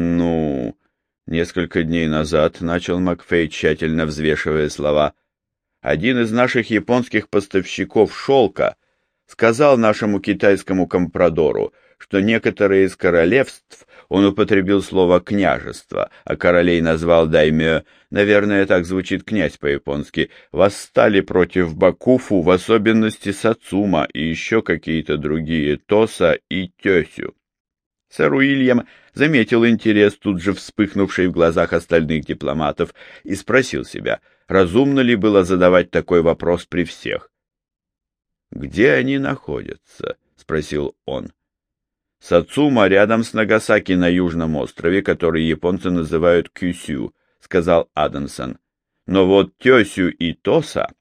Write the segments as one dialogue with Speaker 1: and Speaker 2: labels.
Speaker 1: Ну, несколько дней назад, начал Макфей, тщательно взвешивая слова, один из наших японских поставщиков шелка сказал нашему китайскому компрадору, что некоторые из королевств он употребил слово «княжество», а королей назвал даймё, наверное, так звучит князь по-японски, восстали против Бакуфу, в особенности Сацума и еще какие-то другие, Тоса и Тёсю. Сэр Уильям заметил интерес, тут же вспыхнувший в глазах остальных дипломатов, и спросил себя, разумно ли было задавать такой вопрос при всех. «Где они находятся?» — спросил он. Сацума рядом с Нагасаки на Южном острове, который японцы называют Кюсю, сказал Адамсон. Но вот Тёсю и Тоса...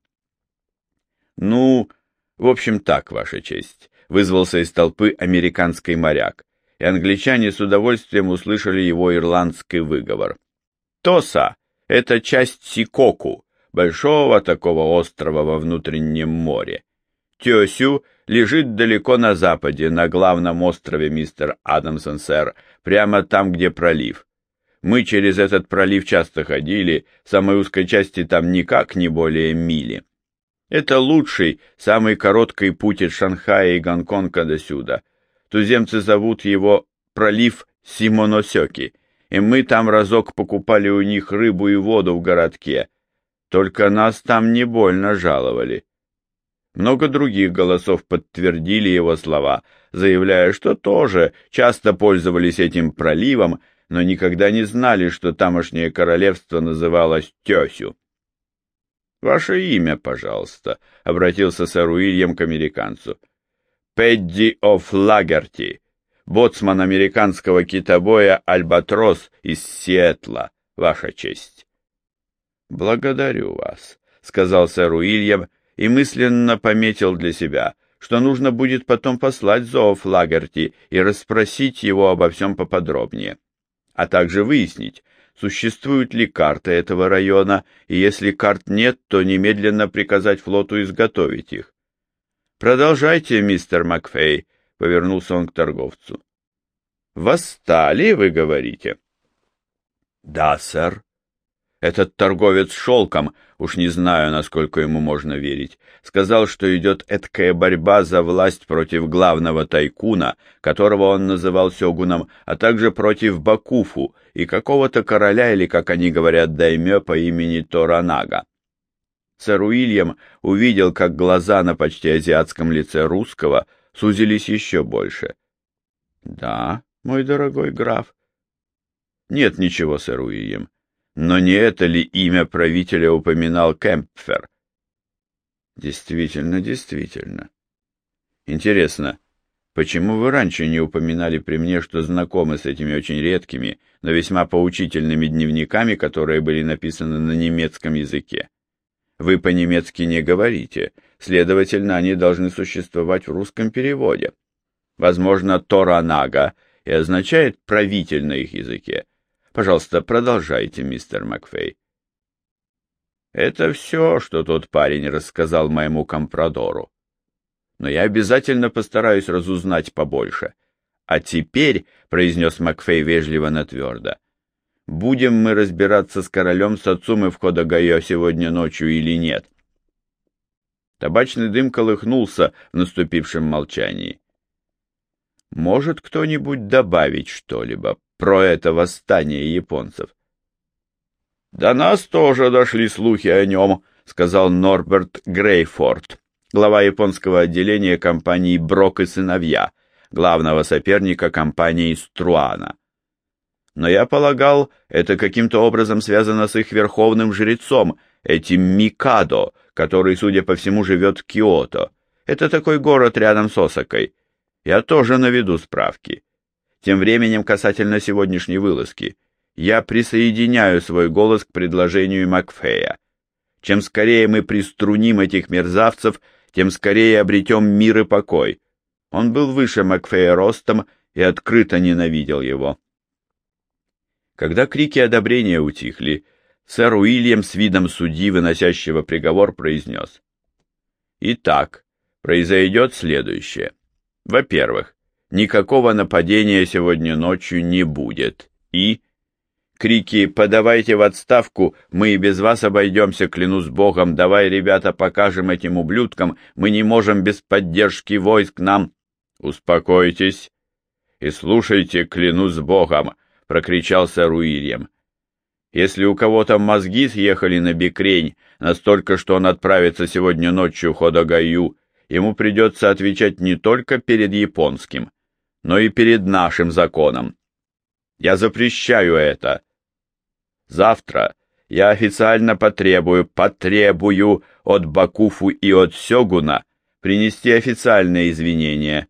Speaker 1: Ну, в общем так, Ваша честь, вызвался из толпы американский моряк, и англичане с удовольствием услышали его ирландский выговор. Тоса — это часть Сикоку, большого такого острова во внутреннем море. Тёсю лежит далеко на западе, на главном острове, мистер Адамсон, сэр, прямо там, где пролив. Мы через этот пролив часто ходили, самой узкой части там никак не более мили. Это лучший, самый короткий путь от Шанхая и Гонконга до сюда. Туземцы зовут его пролив Симоносёки, и мы там разок покупали у них рыбу и воду в городке. Только нас там не больно жаловали. Много других голосов подтвердили его слова, заявляя, что тоже часто пользовались этим проливом, но никогда не знали, что тамошнее королевство называлось Тесю. «Ваше имя, пожалуйста», — обратился сэр Уильям к американцу. «Пэдди оф Лагерти, боцман американского китобоя «Альбатрос» из Сиэтла, Ваша честь». «Благодарю вас», — сказал сэр Уильям, и мысленно пометил для себя, что нужно будет потом послать Зооф Лагерти и расспросить его обо всем поподробнее, а также выяснить, существует ли карта этого района, и если карт нет, то немедленно приказать флоту изготовить их. «Продолжайте, мистер Макфей», — повернулся он к торговцу. «Восстали, вы говорите?» «Да, сэр», этот торговец шелком, уж не знаю, насколько ему можно верить, сказал, что идет эткая борьба за власть против главного тайкуна, которого он называл сёгуном, а также против Бакуфу и какого-то короля, или, как они говорят, даймё по имени Торанага. Сэр Уильям увидел, как глаза на почти азиатском лице русского сузились еще больше. — Да, мой дорогой граф. — Нет ничего, сэр Уильям. Но не это ли имя правителя упоминал Кемпфер? Действительно, действительно. Интересно, почему вы раньше не упоминали при мне, что знакомы с этими очень редкими, но весьма поучительными дневниками, которые были написаны на немецком языке? Вы по-немецки не говорите, следовательно, они должны существовать в русском переводе. Возможно, Торанага и означает «правитель» на их языке, Пожалуйста, продолжайте, мистер Макфей. Это все, что тот парень рассказал моему компрадору. Но я обязательно постараюсь разузнать побольше. А теперь, — произнес Макфей вежливо, но твердо, — будем мы разбираться с королем Сацумы в Ходогайо сегодня ночью или нет. Табачный дым колыхнулся в наступившем молчании. Может кто-нибудь добавить что-либо про это восстание японцев. «До нас тоже дошли слухи о нем», — сказал Норберт Грейфорд, глава японского отделения компании «Брок и сыновья», главного соперника компании «Струана». Но я полагал, это каким-то образом связано с их верховным жрецом, этим Микадо, который, судя по всему, живет в Киото. Это такой город рядом с Осакой. Я тоже наведу справки. Тем временем касательно сегодняшней вылазки. Я присоединяю свой голос к предложению Макфея. Чем скорее мы приструним этих мерзавцев, тем скорее обретем мир и покой. Он был выше Макфея ростом и открыто ненавидел его. Когда крики одобрения утихли, сэр Уильям с видом судьи, выносящего приговор, произнес. Итак, произойдет следующее. Во-первых, никакого нападения сегодня ночью не будет. И? Крики «Подавайте в отставку! Мы и без вас обойдемся, клянусь Богом! Давай, ребята, покажем этим ублюдкам! Мы не можем без поддержки войск нам!» «Успокойтесь и слушайте, клянусь Богом!» — прокричался Руильям. «Если у кого-то мозги съехали на бекрень, настолько, что он отправится сегодня ночью в Ходогаю, ему придется отвечать не только перед японским, но и перед нашим законом. Я запрещаю это. Завтра я официально потребую, потребую от Бакуфу и от Сёгуна принести официальные извинения,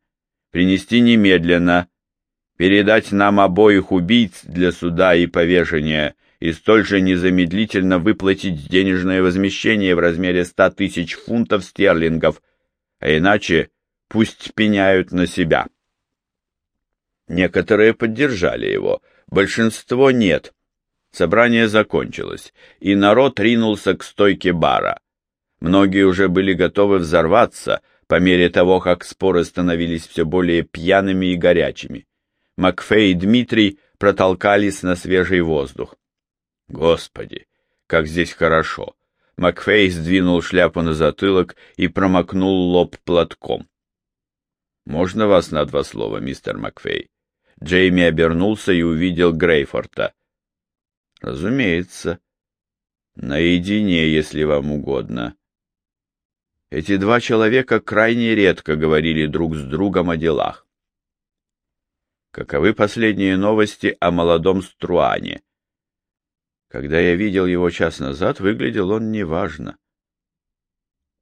Speaker 1: принести немедленно, передать нам обоих убийц для суда и повешения и столь же незамедлительно выплатить денежное возмещение в размере ста тысяч фунтов стерлингов, а иначе пусть пеняют на себя. Некоторые поддержали его, большинство нет. Собрание закончилось, и народ ринулся к стойке бара. Многие уже были готовы взорваться по мере того, как споры становились все более пьяными и горячими. Макфей и Дмитрий протолкались на свежий воздух. Господи, как здесь хорошо! Макфей сдвинул шляпу на затылок и промокнул лоб платком. «Можно вас на два слова, мистер Макфей?» Джейми обернулся и увидел Грейфорта. «Разумеется. Наедине, если вам угодно». Эти два человека крайне редко говорили друг с другом о делах. Каковы последние новости о молодом Струане? Когда я видел его час назад, выглядел он неважно.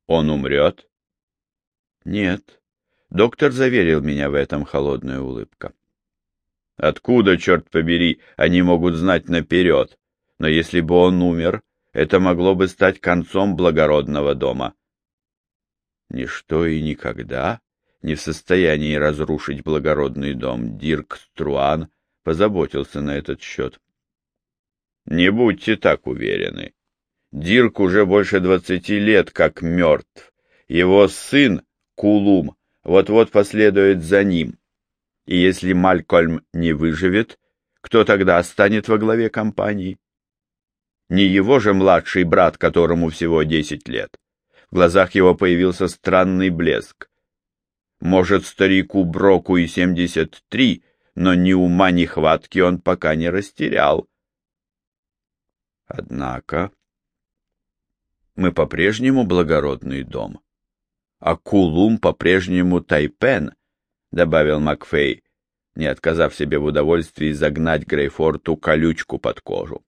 Speaker 1: Он умрет? Нет. Доктор заверил меня в этом холодная улыбка. Откуда, черт побери, они могут знать наперед? Но если бы он умер, это могло бы стать концом благородного дома. Ничто и никогда не в состоянии разрушить благородный дом. Дирк Струан позаботился на этот счет. Не будьте так уверены. Дирк уже больше двадцати лет как мертв. Его сын, Кулум, вот-вот последует за ним. И если Малькольм не выживет, кто тогда станет во главе компании? Не его же младший брат, которому всего десять лет. В глазах его появился странный блеск. Может, старику Броку и семьдесят три, но ни ума, ни хватки он пока не растерял. Однако мы по-прежнему благородный дом, а Кулум по-прежнему Тайпен, — добавил Макфей, не отказав себе в удовольствии загнать Грейфорту колючку под кожу.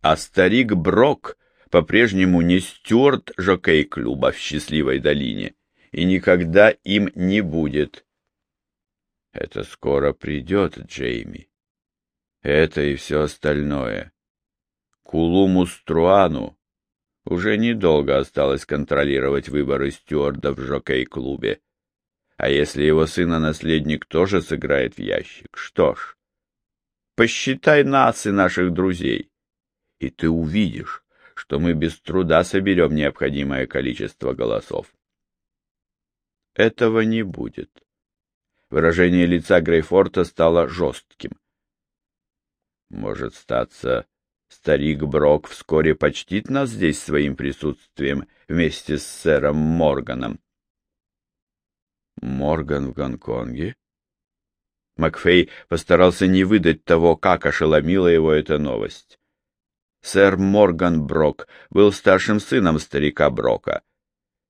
Speaker 1: А старик Брок по-прежнему не стюарт жокей-клуба в счастливой долине и никогда им не будет. Это скоро придет, Джейми. Это и все остальное. Кулуму Струану уже недолго осталось контролировать выборы стюарда в жокей-клубе. А если его сына-наследник тоже сыграет в ящик, что ж, посчитай нас и наших друзей, и ты увидишь, что мы без труда соберем необходимое количество голосов. Этого не будет. Выражение лица Грейфорта стало жестким. Может статься, Старик Брок вскоре почтит нас здесь своим присутствием вместе с сэром Морганом. Морган в Гонконге? Макфей постарался не выдать того, как ошеломила его эта новость. Сэр Морган Брок был старшим сыном старика Брока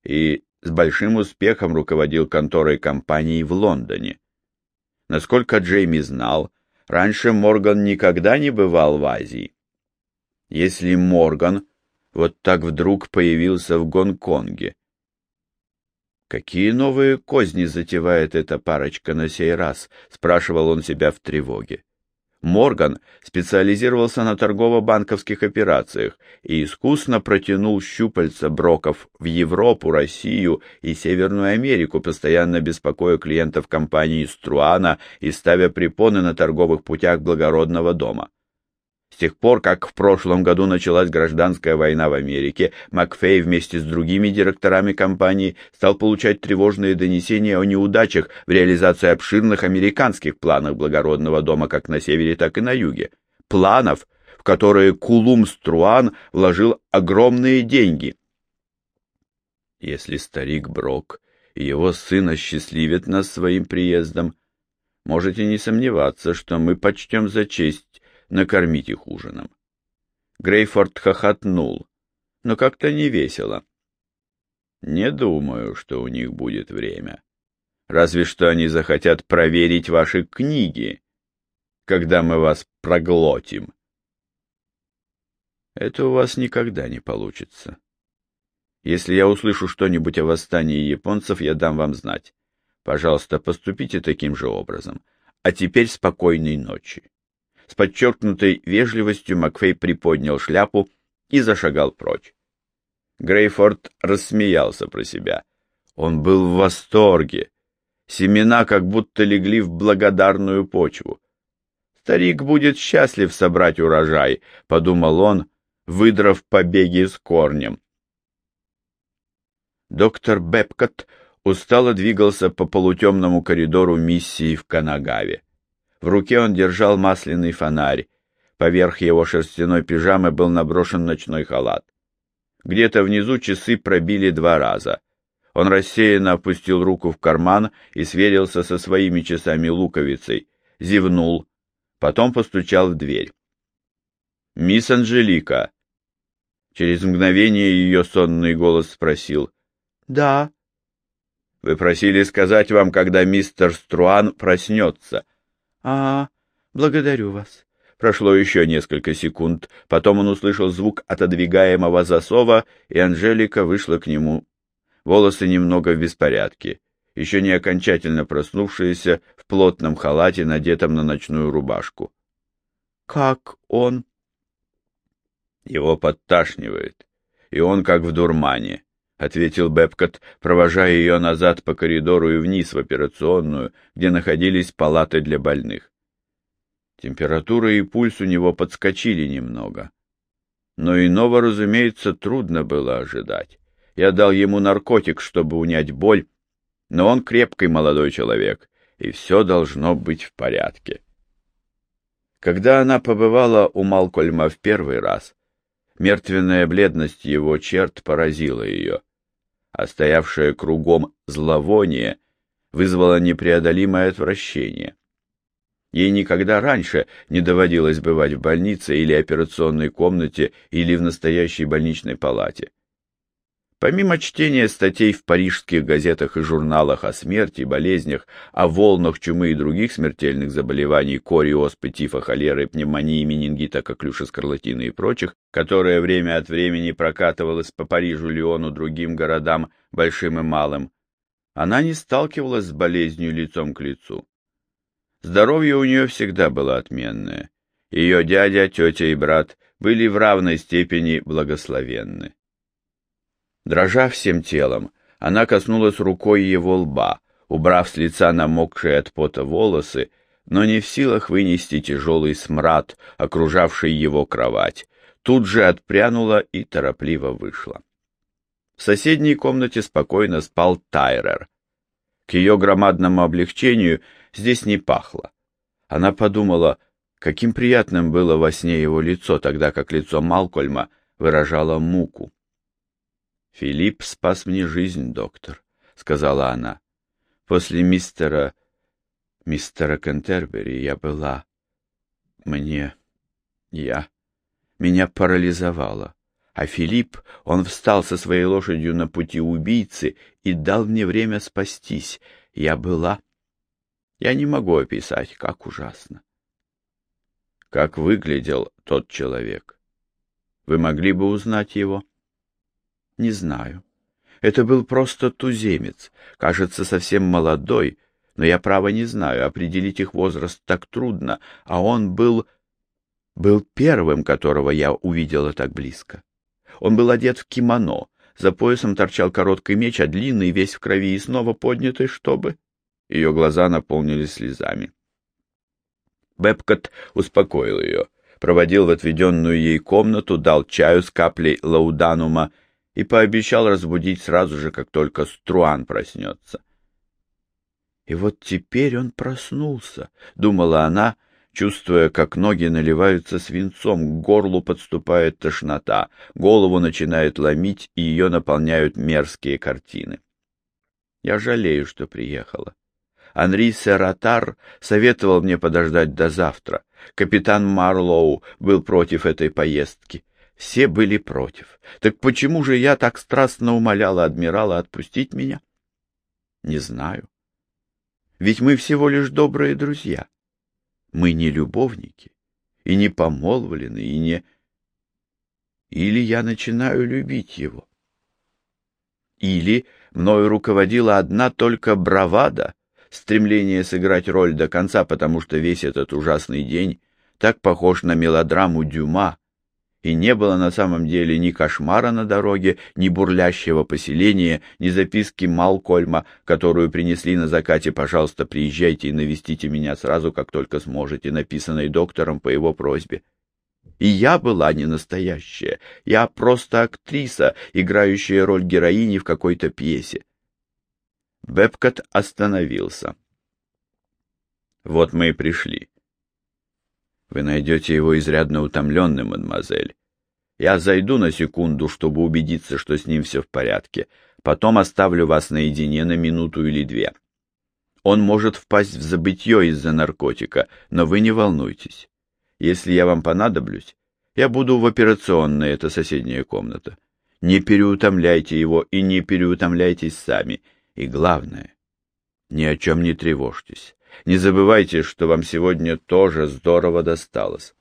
Speaker 1: и с большим успехом руководил конторой компании в Лондоне. Насколько Джейми знал, раньше Морган никогда не бывал в Азии если Морган вот так вдруг появился в Гонконге? Какие новые козни затевает эта парочка на сей раз? спрашивал он себя в тревоге. Морган специализировался на торгово-банковских операциях и искусно протянул щупальца броков в Европу, Россию и Северную Америку, постоянно беспокоя клиентов компании Струана и ставя препоны на торговых путях благородного дома. С тех пор, как в прошлом году началась гражданская война в Америке, Макфей вместе с другими директорами компании стал получать тревожные донесения о неудачах в реализации обширных американских планов благородного дома как на севере, так и на юге. Планов, в которые Кулум Струан вложил огромные деньги. Если старик Брок и его сын осчастливят нас своим приездом, можете не сомневаться, что мы почтем за честь накормить их ужином. Грейфорд хохотнул, но как-то не весело. Не думаю, что у них будет время. Разве что они захотят проверить ваши книги, когда мы вас проглотим. Это у вас никогда не получится. Если я услышу что-нибудь о восстании японцев, я дам вам знать. Пожалуйста, поступите таким же образом. А теперь спокойной ночи. С подчеркнутой вежливостью Макфей приподнял шляпу и зашагал прочь. Грейфорд рассмеялся про себя. Он был в восторге. Семена как будто легли в благодарную почву. «Старик будет счастлив собрать урожай», — подумал он, выдрав побеги с корнем. Доктор Бепкот устало двигался по полутемному коридору миссии в Канагаве. В руке он держал масляный фонарь. Поверх его шерстяной пижамы был наброшен ночной халат. Где-то внизу часы пробили два раза. Он рассеянно опустил руку в карман и сверился со своими часами луковицей, зевнул, потом постучал в дверь. «Мисс Анжелика!» Через мгновение ее сонный голос спросил. «Да». «Вы просили сказать вам, когда мистер Струан проснется».
Speaker 2: А, благодарю вас.
Speaker 1: Прошло еще несколько секунд, потом он услышал звук отодвигаемого засова, и Анжелика вышла к нему. Волосы немного в беспорядке, еще не окончательно проснувшиеся в плотном халате, надетом на ночную рубашку.
Speaker 2: «Как он?»
Speaker 1: «Его подташнивает, и он как в дурмане», — ответил Бепкот, провожая ее назад по коридору и вниз в операционную, где находились палаты для больных. Температура и пульс у него подскочили немного. Но иного, разумеется, трудно было ожидать. Я дал ему наркотик, чтобы унять боль, но он крепкий молодой человек, и все должно быть в порядке. Когда она побывала у Малкольма в первый раз, мертвенная бледность его черт поразила ее а стоявшее кругом зловоние вызвало непреодолимое отвращение. Ей никогда раньше не доводилось бывать в больнице или операционной комнате или в настоящей больничной палате. Помимо чтения статей в парижских газетах и журналах о смерти, болезнях, о волнах чумы и других смертельных заболеваний, кори, оспы, тифа, холеры, пневмонии, менингита, коклюша, скарлатины и прочих, которое время от времени прокатывалось по Парижу, Лиону, другим городам, большим и малым, она не сталкивалась с болезнью лицом к лицу. Здоровье у нее всегда было отменное. Ее дядя, тетя и брат были в равной степени благословенны. Дрожа всем телом, она коснулась рукой его лба, убрав с лица намокшие от пота волосы, но не в силах вынести тяжелый смрад, окружавший его кровать, тут же отпрянула и торопливо вышла. В соседней комнате спокойно спал Тайрер. К ее громадному облегчению здесь не пахло. Она подумала, каким приятным было во сне его лицо, тогда как лицо Малкольма выражало муку. «Филипп спас мне жизнь, доктор», — сказала она. «После мистера... мистера Кентербери я была... мне... я... меня парализовало. А Филипп, он встал со своей лошадью на пути убийцы и дал мне время спастись. Я была... Я не могу описать, как ужасно. Как выглядел тот человек? Вы могли бы узнать его?» Не знаю. Это был просто туземец, кажется, совсем молодой, но я право не знаю, определить их возраст так трудно, а он был... был первым, которого я увидела так близко. Он был одет в кимоно, за поясом торчал короткий меч, а длинный весь в крови и снова поднятый, чтобы... Ее глаза наполнились слезами. Бепкот успокоил ее. проводил в отведенную ей комнату, дал чаю с каплей лауданума и пообещал разбудить сразу же, как только Струан проснется. И вот теперь он проснулся, — думала она, чувствуя, как ноги наливаются свинцом, к горлу подступает тошнота, голову начинает ломить, и ее наполняют мерзкие картины. Я жалею, что приехала. Анри Сератар советовал мне подождать до завтра. Капитан Марлоу был против этой поездки. Все были против. Так почему же я так страстно умоляла адмирала отпустить меня? Не знаю. Ведь мы всего лишь добрые друзья. Мы не любовники, и не помолвлены, и не... Или я начинаю любить его. Или мною руководила одна только бравада, стремление сыграть роль до конца, потому что весь этот ужасный день так похож на мелодраму Дюма, и не было на самом деле ни кошмара на дороге, ни бурлящего поселения, ни записки Малкольма, которую принесли на закате «Пожалуйста, приезжайте и навестите меня сразу, как только сможете», написанной доктором по его просьбе. И я была не настоящая, я просто актриса, играющая роль героини в какой-то пьесе. Бепкот остановился. «Вот мы и пришли. Вы найдете его изрядно утомленным, мадемуазель. Я зайду на секунду, чтобы убедиться, что с ним все в порядке. Потом оставлю вас наедине на минуту или две. Он может впасть в забытье из-за наркотика, но вы не волнуйтесь. Если я вам понадоблюсь, я буду в операционной, это соседняя комната. Не переутомляйте его и не переутомляйтесь сами — и главное, ни о чем не тревожьтесь. Не забывайте, что вам сегодня тоже здорово досталось.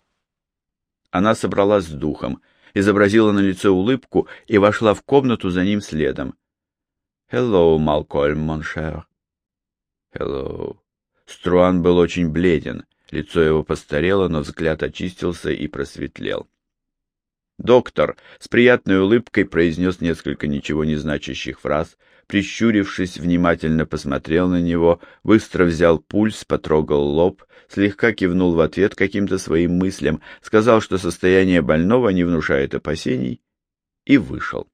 Speaker 1: Она собралась с духом, изобразила на лице улыбку и вошла в комнату за ним следом. «Hello, Малкольм, моншер». «Hello». Струан был очень бледен, лицо его постарело, но взгляд очистился и просветлел. Доктор с приятной улыбкой произнес несколько ничего не значащих фраз, прищурившись, внимательно посмотрел на него, быстро взял пульс, потрогал лоб, слегка кивнул в ответ каким-то своим мыслям, сказал, что состояние больного не внушает опасений, и вышел.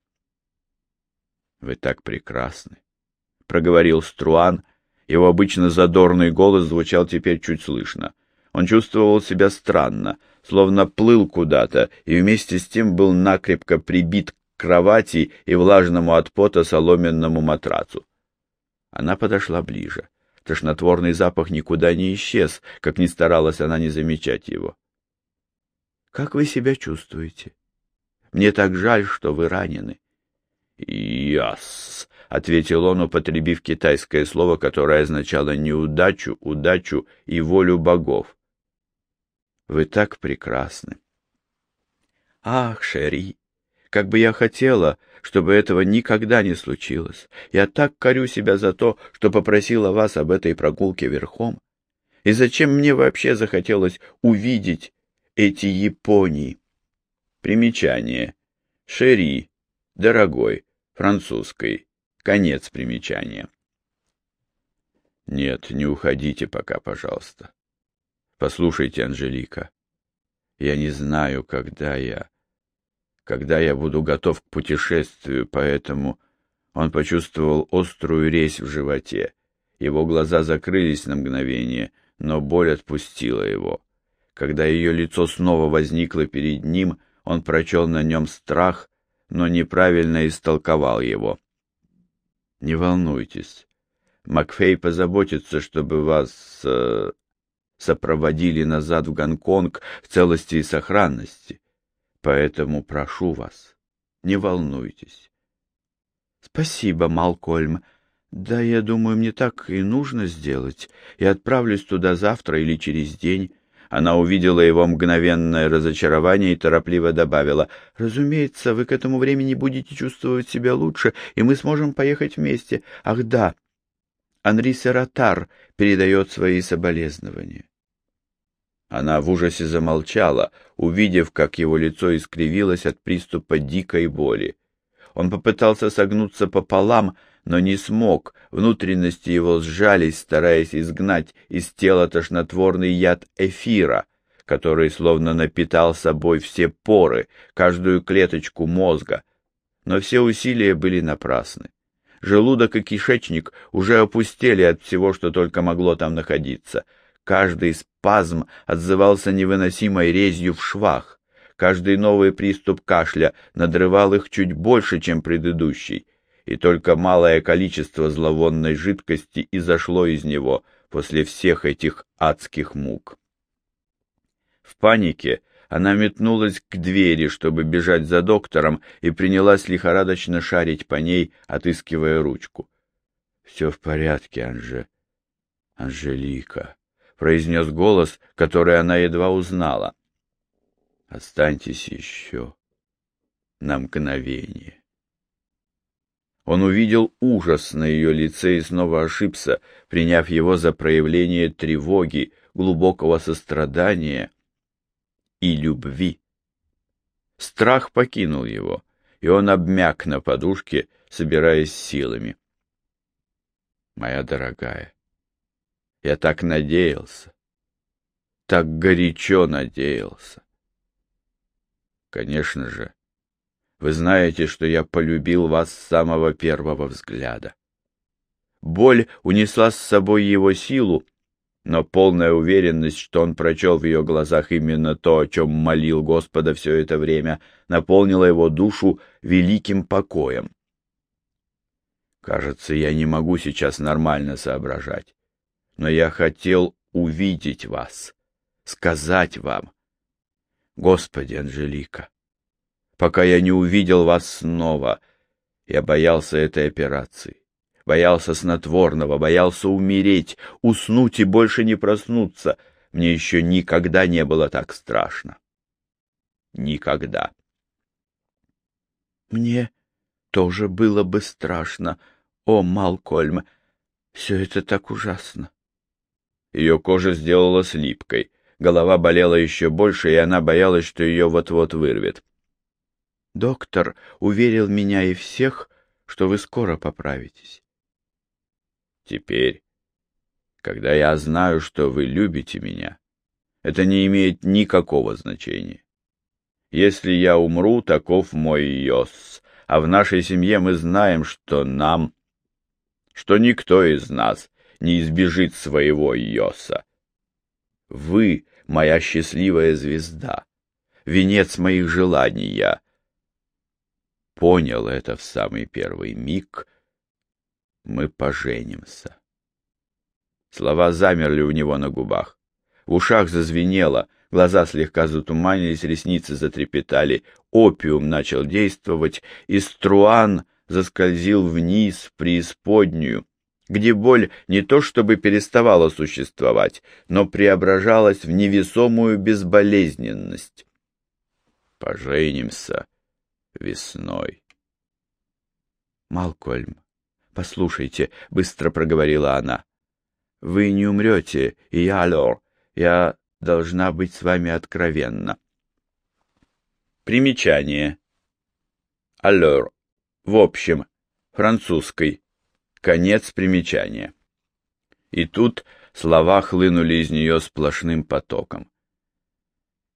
Speaker 1: — Вы так прекрасны, — проговорил Струан. Его обычно задорный голос звучал теперь чуть слышно. Он чувствовал себя странно, словно плыл куда-то, и вместе с тем был накрепко прибит кровати и влажному от пота соломенному матрацу. Она подошла ближе. Тошнотворный запах никуда не исчез, как ни старалась она не замечать его. — Как вы себя чувствуете? Мне так жаль, что вы ранены. — Яс, — ответил он, употребив китайское слово, которое означало неудачу, удачу и волю богов. — Вы так прекрасны. — Ах, Шери, как бы я хотела, чтобы этого никогда не случилось. Я так корю себя за то, что попросила вас об этой прогулке верхом. И зачем мне вообще захотелось увидеть эти Японии? Примечание. Шери. Дорогой. Французской. Конец примечания. Нет, не уходите пока, пожалуйста. Послушайте, Анжелика, я не знаю, когда я когда я буду готов к путешествию, поэтому он почувствовал острую резь в животе. Его глаза закрылись на мгновение, но боль отпустила его. Когда ее лицо снова возникло перед ним, он прочел на нем страх, но неправильно истолковал его. «Не волнуйтесь. Макфей позаботится, чтобы вас э, сопроводили назад в Гонконг в целости и сохранности. Поэтому прошу вас, не волнуйтесь. Спасибо, Малкольм. Да, я думаю, мне так и нужно сделать. Я отправлюсь туда завтра или через день. Она увидела его мгновенное разочарование и торопливо добавила, «Разумеется, вы к этому времени будете чувствовать себя лучше, и мы сможем поехать вместе. Ах да, Анри Сератар передает свои соболезнования». Она в ужасе замолчала, увидев, как его лицо искривилось от приступа дикой боли. Он попытался согнуться пополам, но не смог, внутренности его сжались, стараясь изгнать из тела тошнотворный яд эфира, который словно напитал собой все поры, каждую клеточку мозга. Но все усилия были напрасны. Желудок и кишечник уже опустели от всего, что только могло там находиться. Каждый спазм отзывался невыносимой резью в швах. Каждый новый приступ кашля надрывал их чуть больше, чем предыдущий, и только малое количество зловонной жидкости изошло из него после всех этих адских мук. В панике она метнулась к двери, чтобы бежать за доктором, и принялась лихорадочно шарить по ней, отыскивая ручку. — Все в порядке, Анже. — Анжелика, — произнес голос, который она едва узнала. Останьтесь еще на мгновение. Он увидел ужас на ее лице и снова ошибся, приняв его за проявление тревоги, глубокого сострадания и любви. Страх покинул его, и он обмяк на подушке, собираясь силами. Моя дорогая, я так надеялся, так горячо надеялся. Конечно же. Вы знаете, что я полюбил вас с самого первого взгляда. Боль унесла с собой его силу, но полная уверенность, что он прочел в ее глазах именно то, о чем молил Господа все это время, наполнила его душу великим покоем. Кажется, я не могу сейчас нормально соображать, но я хотел увидеть вас, сказать вам, Господи, Анжелика, пока я не увидел вас снова, я боялся этой операции, боялся снотворного, боялся умереть, уснуть и больше не проснуться. Мне еще никогда не было так страшно. Никогда.
Speaker 2: Мне тоже было бы страшно, о, Малкольм, все это так ужасно.
Speaker 1: Ее кожа сделалась липкой. Голова болела еще больше, и она боялась, что ее вот-вот вырвет.
Speaker 2: Доктор уверил меня и всех, что вы скоро поправитесь.
Speaker 1: Теперь, когда я знаю, что вы любите меня, это не имеет никакого значения. Если я умру, таков мой йос, а в нашей семье мы знаем, что нам, что никто из нас не избежит своего йоса. Вы моя счастливая звезда, венец моих желаний я. Понял это в самый первый миг. Мы поженимся. Слова замерли у него на губах. В ушах зазвенело, глаза слегка затуманились, ресницы затрепетали, опиум начал действовать, и струан заскользил вниз в преисподнюю, где боль не то чтобы переставала существовать, но преображалась в невесомую безболезненность. Поженимся весной.
Speaker 2: Малкольм, послушайте, — быстро проговорила она, — вы не умрете, и я, Лор, я должна быть с вами откровенна.
Speaker 1: Примечание. Аллер. В общем, французской. Конец примечания. И тут слова хлынули из нее сплошным потоком.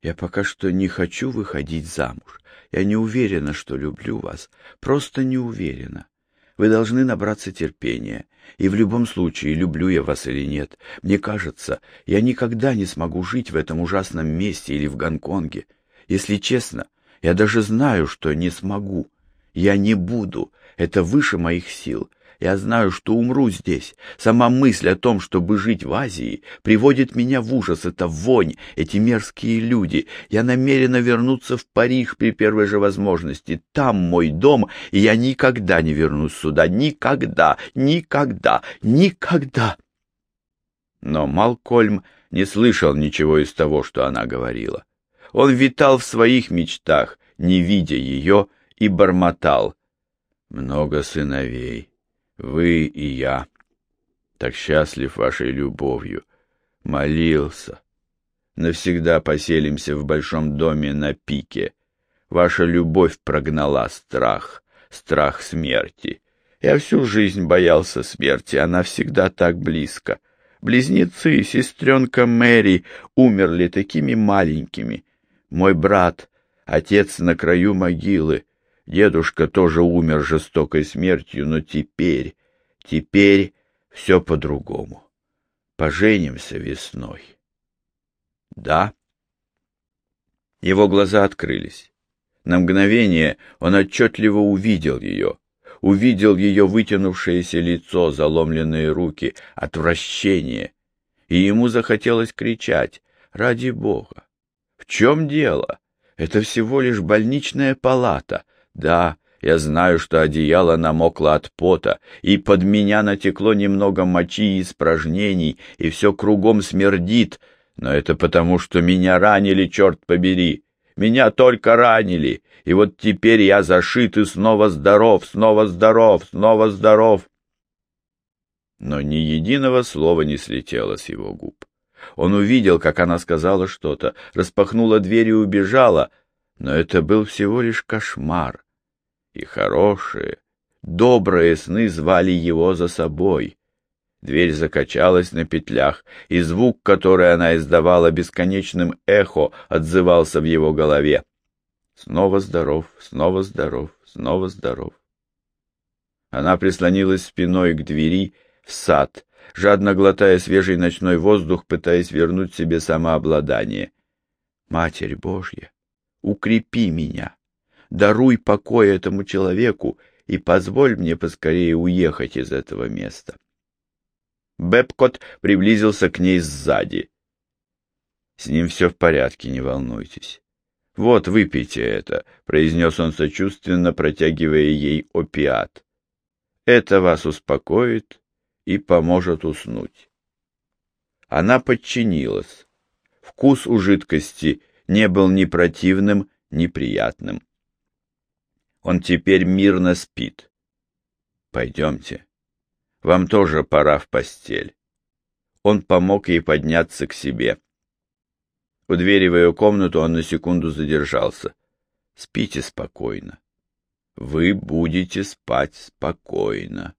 Speaker 2: Я пока что не хочу выходить замуж. Я не уверена, что люблю вас. Просто не уверена. Вы должны набраться терпения. И в любом случае, люблю я вас или нет, мне кажется, я никогда не смогу жить в этом ужасном месте или в Гонконге. Если честно, я даже знаю, что не смогу. Я не буду. Это выше моих сил. Я знаю, что умру здесь. Сама мысль о том, чтобы жить в Азии, приводит меня в ужас. Это вонь, эти мерзкие люди. Я намерена вернуться в Париж при первой же возможности. Там мой дом, и я никогда не вернусь сюда. Никогда, никогда, никогда.
Speaker 1: Но Малкольм не слышал ничего из того, что она говорила. Он витал в своих мечтах, не видя ее, и бормотал. Много сыновей вы и я. Так счастлив вашей любовью. Молился. Навсегда поселимся в большом доме на пике. Ваша любовь прогнала страх, страх смерти. Я всю жизнь боялся смерти, она всегда так близко.
Speaker 2: Близнецы, сестренка Мэри, умерли такими маленькими. Мой брат, отец на краю могилы. Дедушка тоже умер жестокой смертью, но теперь, теперь все по-другому. Поженимся весной. Да. Его глаза открылись. На мгновение он отчетливо увидел ее. Увидел ее вытянувшееся лицо, заломленные руки, отвращение. И ему захотелось кричать «Ради Бога! В чем дело? Это всего лишь больничная палата. Да, я знаю, что одеяло намокло от пота, и под меня натекло немного мочи и испражнений, и все кругом смердит, но это потому, что меня ранили, черт побери. Меня только ранили, и вот теперь я зашит и снова здоров, снова здоров, снова здоров. Но ни единого слова не слетело с его губ. Он увидел, как она сказала что-то, распахнула дверь и убежала, но это был всего лишь кошмар. И хорошие, добрые сны звали его за собой. Дверь закачалась на петлях, и звук, который она издавала бесконечным эхо, отзывался в его голове. Снова здоров, снова здоров, снова здоров. Она прислонилась спиной к двери в сад, жадно глотая свежий ночной воздух, пытаясь вернуть себе самообладание. Матерь Божья, укрепи меня, даруй покой этому человеку и позволь мне поскорее уехать из этого места. Бепкот приблизился к ней сзади. «С ним все в порядке, не волнуйтесь. Вот, выпейте это», — произнес он сочувственно, протягивая ей опиат. «Это вас успокоит и поможет уснуть». Она подчинилась. Вкус у жидкости не был ни противным, ни приятным. Он теперь мирно спит. Пойдемте. Вам тоже пора в постель. Он помог ей подняться к себе. У двери в ее комнату он на секунду задержался. Спите спокойно. Вы будете спать спокойно.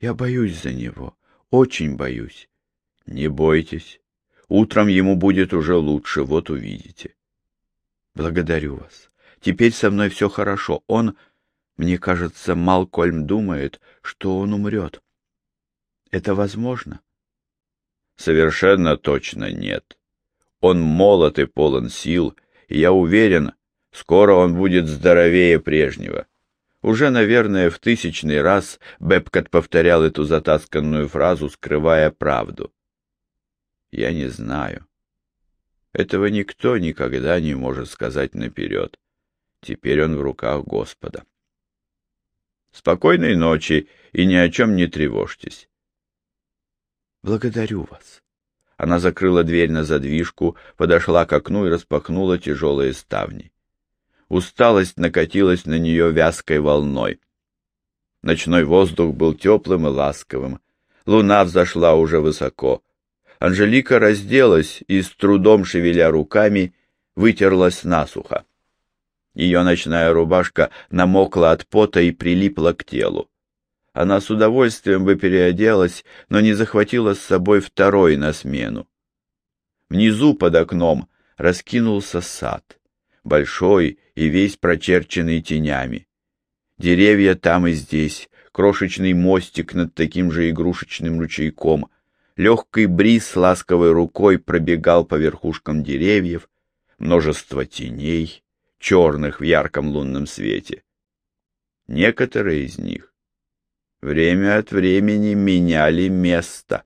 Speaker 2: Я боюсь за него, очень боюсь. Не бойтесь. Утром ему будет уже лучше, вот увидите. Благодарю вас. Теперь со мной все хорошо. Он мне кажется, Малкольм думает, что он умрет. Это возможно? Совершенно точно нет. Он молод и полон сил, и я уверен, скоро он будет здоровее прежнего. Уже, наверное, в тысячный раз Бепкот повторял эту затасканную фразу, скрывая правду. Я не знаю. Этого никто никогда не может сказать наперед. Теперь он в руках Господа. Спокойной ночи и ни о чем не тревожьтесь. Благодарю вас. Она закрыла дверь на задвижку, подошла к окну и распахнула тяжелые ставни. Усталость накатилась на нее вязкой волной. Ночной воздух был теплым и ласковым. Луна взошла уже высоко. Анжелика разделась и, с трудом шевеля руками, вытерлась насухо. Ее ночная рубашка намокла от пота и прилипла к телу. Она с удовольствием бы переоделась, но не захватила с собой второй на смену. Внизу под окном раскинулся сад, большой и весь прочерченный тенями. Деревья там и здесь, крошечный мостик над таким же игрушечным ручейком, легкий бриз ласковой рукой пробегал по верхушкам деревьев, множество теней, черных в ярком лунном свете. Некоторые из них время от времени меняли место.